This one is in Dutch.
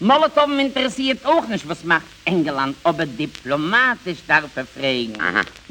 Molotov interessiert auch nicht, was macht England, ob er diplomatisch darf verfragen.